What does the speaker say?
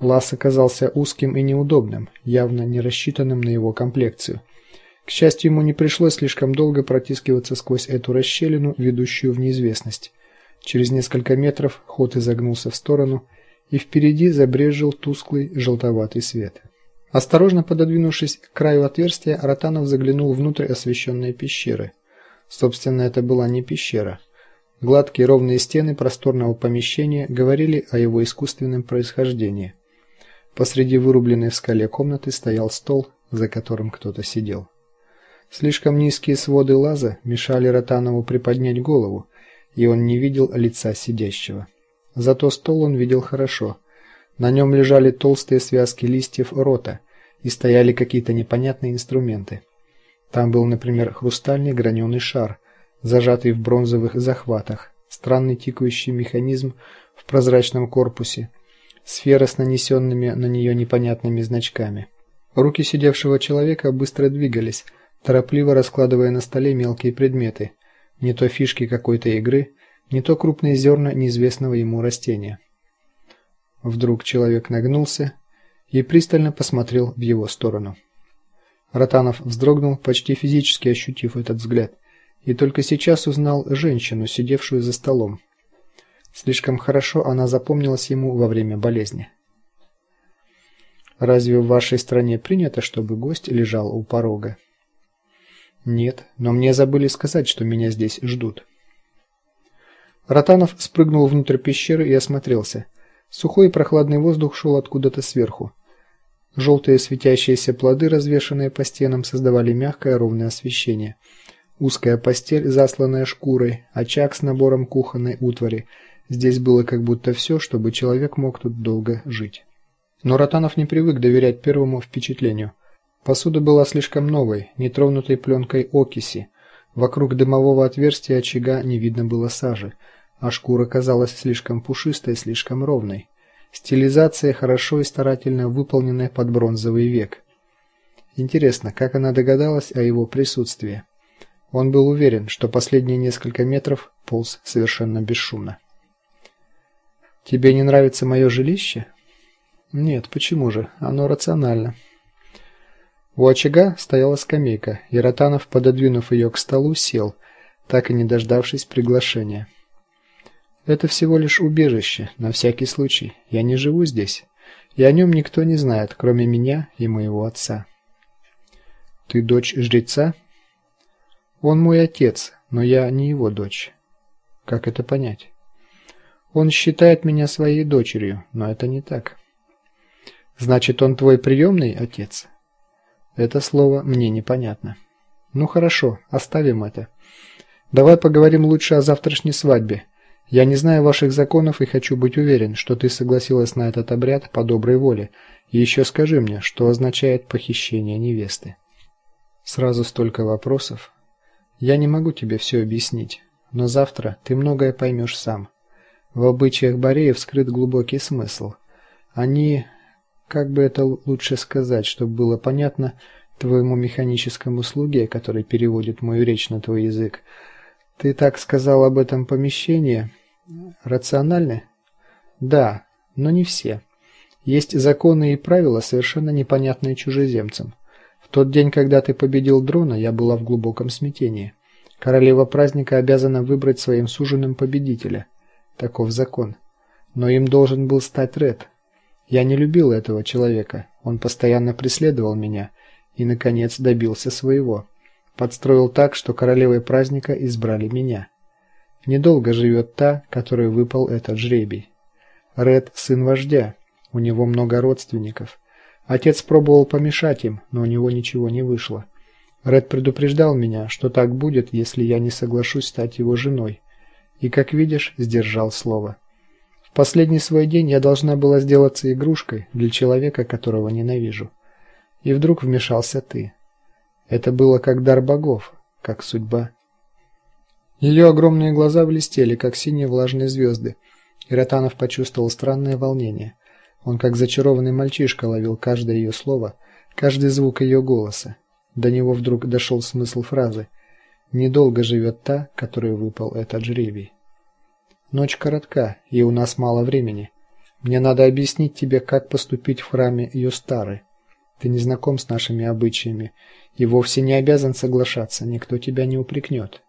Лаз оказался узким и неудобным, явно не рассчитанным на его комплекцию. К счастью, ему не пришлось слишком долго протискиваться сквозь эту расщелину, ведущую в неизвестность. Через несколько метров ход изогнулся в сторону, и впереди забрезжил тусклый желтоватый свет. Осторожно пододвинувшись к краю отверстия, Ротанов заглянул внутрь освещенной пещеры. Собственно, это была не пещера. Гладкие ровные стены просторного помещения говорили о его искусственном происхождении. Посреди вырубленной в скале комнаты стоял стол, за которым кто-то сидел. Слишком низкие своды лаза мешали Ротанову приподнять голову, и он не видел лица сидящего. Зато стол он видел хорошо. На нем лежали толстые связки листьев рота и стояли какие-то непонятные инструменты. Там был, например, хрустальный граненый шар, зажатый в бронзовых захватах, странный тикающий механизм в прозрачном корпусе, сфера с нанесенными на нее непонятными значками. Руки сидевшего человека быстро двигались, торопливо раскладывая на столе мелкие предметы, не то фишки какой-то игры, не то крупные зерна неизвестного ему растения. Вдруг человек нагнулся и пристально посмотрел в его сторону. Ротанов вздрогнул, почти физически ощутив этот взгляд, и только сейчас узнал женщину, сидевшую за столом. Слишком хорошо она запомнилась ему во время болезни. Разве в вашей стране принято, чтобы гость лежал у порога? Нет, но мне забыли сказать, что меня здесь ждут. Ротанов спрыгнул внутрь пещеры и осмотрелся. Сухой и прохладный воздух шел откуда-то сверху. Желтые светящиеся плоды, развешанные по стенам, создавали мягкое ровное освещение. Узкая постель, засланная шкурой, очаг с набором кухонной утвари. Здесь было как будто все, чтобы человек мог тут долго жить. Но Ротанов не привык доверять первому впечатлению. Посуда была слишком новой, не тронутой пленкой окиси. Вокруг дымового отверстия очага не видно было сажи а шкура казалась слишком пушистой, слишком ровной. Стилизация хорошо и старательно выполненная под бронзовый век. Интересно, как она догадалась о его присутствии. Он был уверен, что последние несколько метров полз совершенно бесшумно. Тебе не нравится мое жилище? Нет, почему же? Оно рационально. У очага стояла скамейка, и Ротанов, пододвинув ее к столу, сел, так и не дождавшись приглашения. Это всего лишь убежище, на всякий случай. Я не живу здесь, и о нем никто не знает, кроме меня и моего отца. Ты дочь жреца? Он мой отец, но я не его дочь. Как это понять? Он считает меня своей дочерью, но это не так. Значит, он твой приемный отец? Это слово мне непонятно. Ну хорошо, оставим это. Давай поговорим лучше о завтрашней свадьбе. Я не знаю ваших законов и хочу быть уверен, что ты согласилась на этот обряд по доброй воле. И еще скажи мне, что означает похищение невесты. Сразу столько вопросов. Я не могу тебе все объяснить, но завтра ты многое поймешь сам. В обычаях бореев скрыт глубокий смысл. Они, как бы это лучше сказать, чтобы было понятно твоему механическому слуге, который переводит мою речь на твой язык, ты так сказал об этом помещении? Рациональны? Да, но не все. Есть законы и правила, совершенно непонятные чужеземцам. В тот день, когда ты победил дрона, я была в глубоком смятении. Королева праздника обязана выбрать своим суженым победителя. Таков закон. Но им должен был стать Ред. Я не любил этого человека. Он постоянно преследовал меня и наконец добился своего подстроил так, что королевой праздника избрали меня. Недолго живет та, которой выпал этот жребий. Ред сын вождя. У него много родственников. Отец пробовал помешать им, но у него ничего не вышло. Ред предупреждал меня, что так будет, если я не соглашусь стать его женой. И, как видишь, сдержал слово. В последний свой день я должна была сделаться игрушкой для человека, которого ненавижу. И вдруг вмешался ты. Это было как дар богов, как судьба. Ее огромные глаза блестели, как синие влажные звезды, и Ротанов почувствовал странное волнение. Он как зачарованный мальчишка ловил каждое ее слово, каждый звук ее голоса. До него вдруг дошел смысл фразы: "Недолго живет та, которой выпал этот жребий". Ночь коротка, и у нас мало времени. Мне надо объяснить тебе, как поступить в храме Юстары. Ты не знаком с нашими обычаями и вовсе не обязан соглашаться, никто тебя не упрекнет.